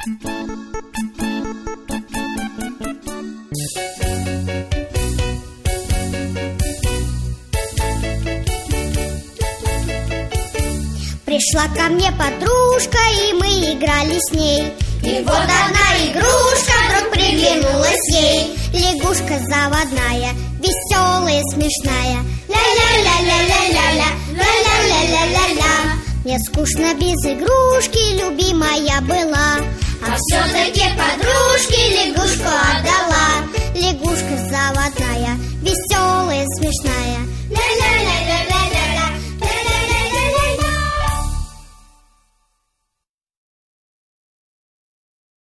Пришла ко мне подружка, и мы играли с ней. И вот одна игрушка вдруг приглянулась ей. Лягушка заводная, веселая, смешная. Ля-ля-ля-ля-ля-ля-ля, ля-ля-ля-ля-ля-ля. Мне скучно без игрушки, любимая załatania Wis